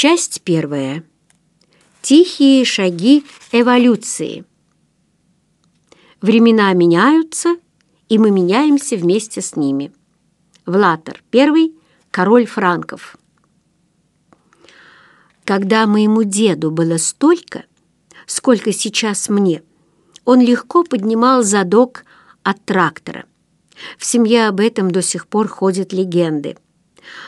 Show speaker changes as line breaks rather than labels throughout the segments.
Часть первая. Тихие шаги эволюции. Времена меняются, и мы меняемся вместе с ними. Влатер I, король франков. Когда моему деду было столько, сколько сейчас мне, он легко поднимал задок от трактора. В семье об этом до сих пор ходят легенды.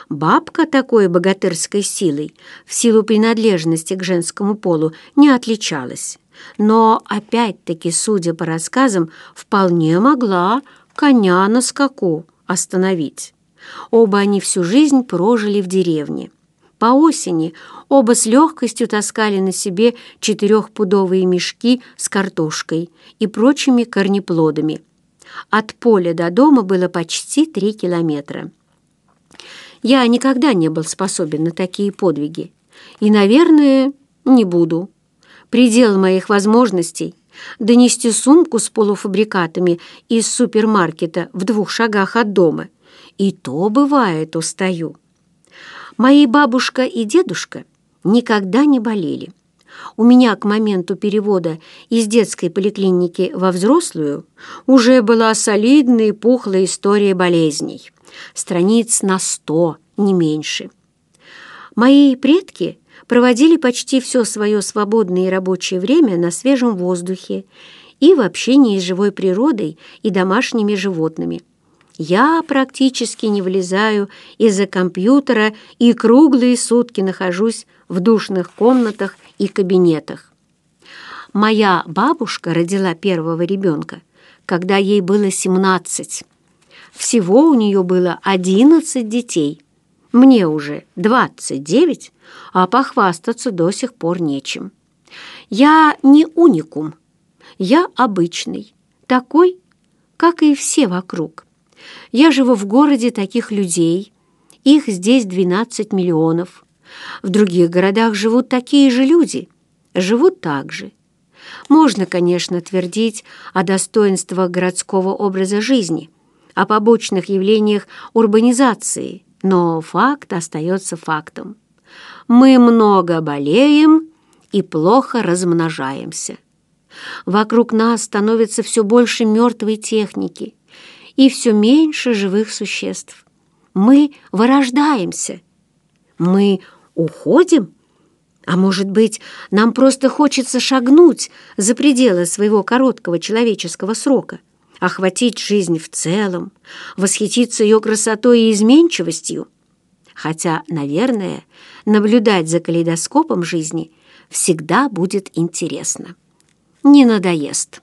Бабка такой богатырской силой в силу принадлежности к женскому полу не отличалась, но, опять-таки, судя по рассказам, вполне могла коня на скаку остановить. Оба они всю жизнь прожили в деревне. По осени оба с легкостью таскали на себе четырехпудовые мешки с картошкой и прочими корнеплодами. От поля до дома было почти три километра. Я никогда не был способен на такие подвиги. И, наверное, не буду. Предел моих возможностей — донести сумку с полуфабрикатами из супермаркета в двух шагах от дома. И то, бывает, устаю. Мои бабушка и дедушка никогда не болели. У меня к моменту перевода из детской поликлиники во взрослую уже была солидная и пухлая история болезней страниц на сто, не меньше. Мои предки проводили почти все свое свободное и рабочее время на свежем воздухе и в общении с живой природой и домашними животными. Я практически не вылезаю из-за компьютера и круглые сутки нахожусь в душных комнатах и кабинетах. Моя бабушка родила первого ребенка, когда ей было 17. Всего у нее было одиннадцать детей. Мне уже двадцать девять, а похвастаться до сих пор нечем. Я не уникум, я обычный, такой, как и все вокруг. Я живу в городе таких людей, их здесь 12 миллионов. В других городах живут такие же люди, живут так же. Можно, конечно, твердить о достоинствах городского образа жизни – о побочных явлениях урбанизации, но факт остается фактом. Мы много болеем и плохо размножаемся. Вокруг нас становится все больше мертвой техники и все меньше живых существ. Мы вырождаемся. Мы уходим? А может быть, нам просто хочется шагнуть за пределы своего короткого человеческого срока – охватить жизнь в целом, восхититься ее красотой и изменчивостью. Хотя, наверное, наблюдать за калейдоскопом жизни всегда будет интересно. Не надоест.